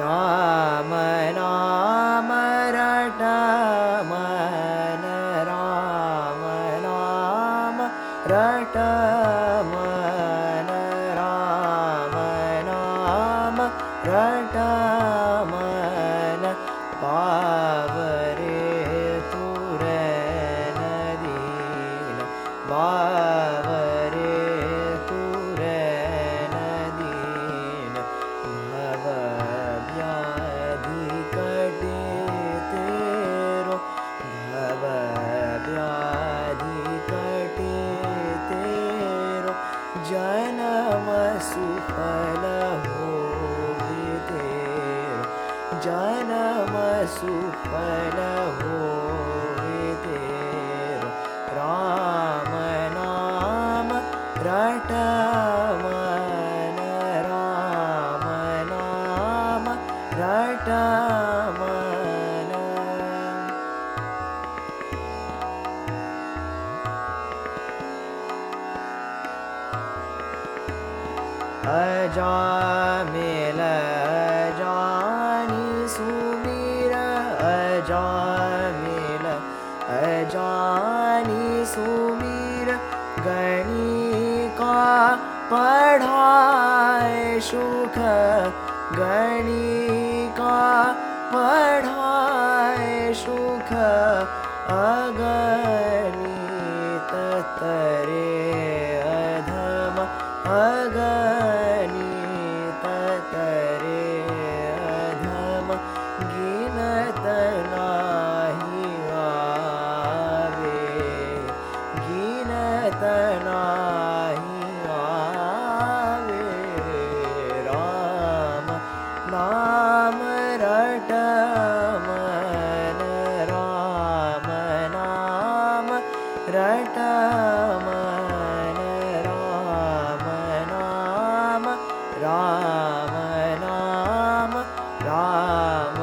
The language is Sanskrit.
राम नाम रट राम नाम रट राम नाम रट मन पावरे तुरे नदीन बावरे तेरो जनम सुफल हो तेरो जनम सुफल हो तेरो राम नाम रट मन राम नाम रट अजामिल जानि सुमीर अजामिल अजानि सुमीर गणिका पढ़ाए सुख गणिका पढ़ाए सुख अगणित नाम